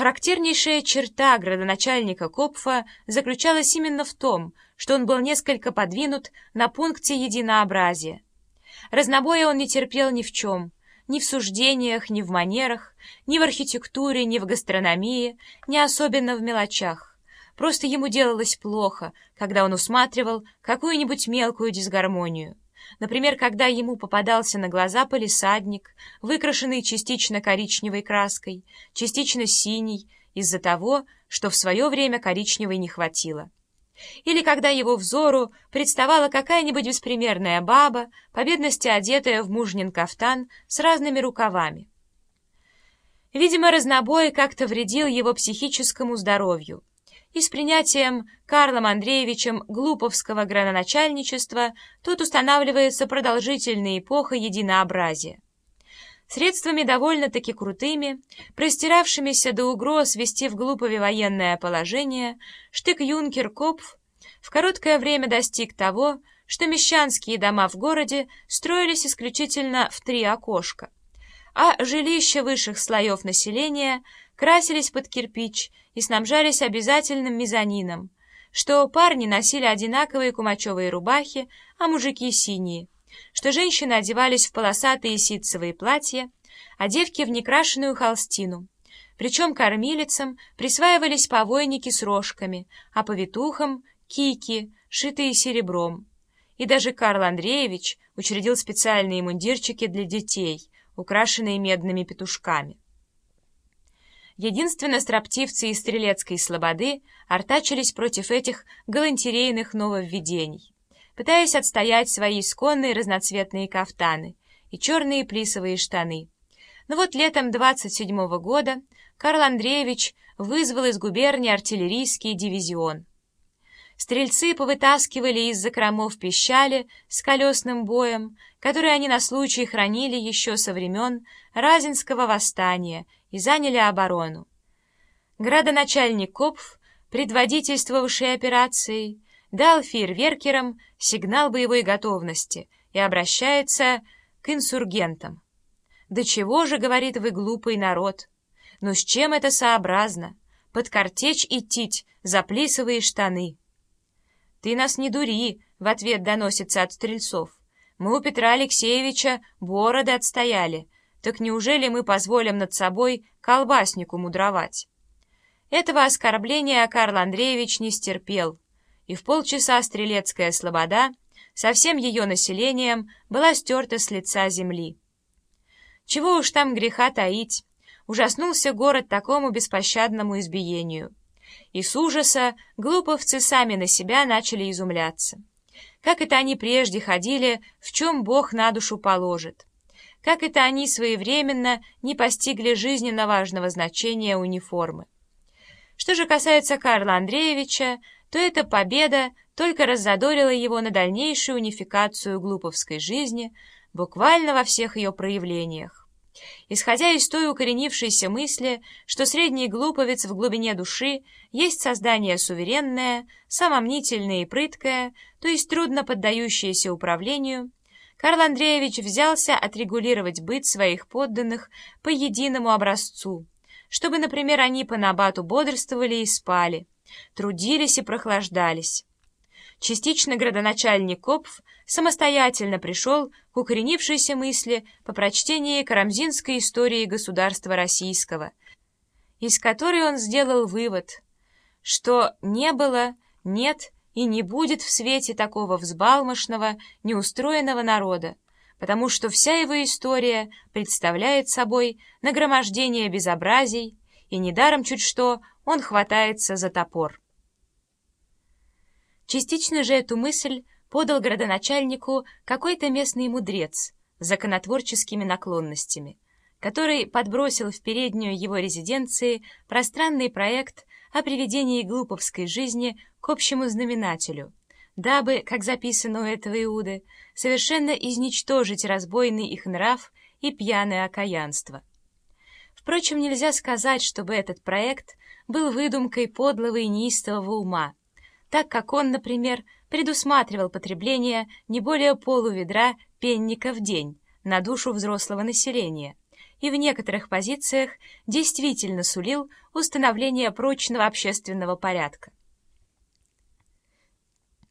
Характернейшая черта градоначальника Копфа заключалась именно в том, что он был несколько подвинут на пункте единообразия. Разнобоя он не терпел ни в чем, ни в суждениях, ни в манерах, ни в архитектуре, ни в гастрономии, ни особенно в мелочах. Просто ему делалось плохо, когда он усматривал какую-нибудь мелкую дисгармонию. Например, когда ему попадался на глаза полисадник, выкрашенный частично коричневой краской, частично синий, из-за того, что в свое время коричневой не хватило. Или когда его взору представала какая-нибудь беспримерная баба, по бедности одетая в мужнин кафтан с разными рукавами. Видимо, разнобой как-то вредил его психическому здоровью, и с принятием Карлом Андреевичем глуповского градоначальничества тут устанавливается продолжительная эпоха единообразия. Средствами довольно-таки крутыми, простиравшимися до угроз вести в Глупове военное положение, штык-юнкер Копф в короткое время достиг того, что мещанские дома в городе строились исключительно в три окошка, а жилища высших слоев населения красились под кирпич и снабжались обязательным мезонином, что парни носили одинаковые кумачевые рубахи, а мужики — синие, что женщины одевались в полосатые ситцевые платья, а девки — в некрашенную холстину. Причем кормилицам присваивались повойники с рожками, а повитухам — кики, шитые серебром. И даже Карл Андреевич учредил специальные мундирчики для детей, украшенные медными петушками. Единственно строптивцы из Стрелецкой слободы артачились против этих галантерейных нововведений, пытаясь отстоять свои исконные разноцветные кафтаны и черные плисовые штаны. Но вот летом 27-го года Карл Андреевич вызвал из губернии артиллерийский дивизион. Стрельцы повытаскивали из закромов пищали с колесным боем, которые они на случай хранили еще со времен Разинского восстания и заняли оборону. Градоначальник Копф, предводительствовавший операцией, дал фейерверкерам сигнал боевой готовности и обращается к инсургентам. «Да чего же, — говорит, — вы глупый народ? Ну с чем это сообразно? Под картечь идти за плисовые штаны!» «Ты нас не дури!» — в ответ доносится от стрельцов. «Мы у Петра Алексеевича бороды отстояли. Так неужели мы позволим над собой колбаснику мудровать?» Этого оскорбления Карл Андреевич не стерпел, и в полчаса Стрелецкая слобода со всем ее населением была стерта с лица земли. Чего уж там греха таить, ужаснулся город такому беспощадному избиению и с ужаса глуповцы сами на себя начали изумляться. Как это они прежде ходили, в чем Бог на душу положит? Как это они своевременно не постигли жизненно важного значения униформы? Что же касается Карла Андреевича, то эта победа только раззадорила его на дальнейшую унификацию глуповской жизни, буквально во всех ее проявлениях исходя из той укоренившейся мысли, что средний глуповец в глубине души есть создание суверенное, самомнительное и прыткое, то есть трудно поддающееся управлению, Карл Андреевич взялся отрегулировать быт своих подданных по единому образцу, чтобы, например, они по набату бодрствовали и спали, трудились и прохлаждались. Частично градоначальник Копф самостоятельно пришел к укоренившейся мысли по прочтении карамзинской истории государства российского, из которой он сделал вывод, что не было, нет и не будет в свете такого взбалмошного, неустроенного народа, потому что вся его история представляет собой нагромождение безобразий, и недаром чуть что он хватается за топор. Частично же эту мысль подал градоначальнику какой-то местный мудрец с законотворческими наклонностями, который подбросил в переднюю его резиденции пространный проект о приведении глуповской жизни к общему знаменателю, дабы, как записано у этого Иуды, совершенно изничтожить разбойный их нрав и пьяное окаянство. Впрочем, нельзя сказать, чтобы этот проект был выдумкой подлого и неистового ума, так как он, например, предусматривал потребление не более полуведра пенника в день на душу взрослого населения и в некоторых позициях действительно сулил установление прочного общественного порядка.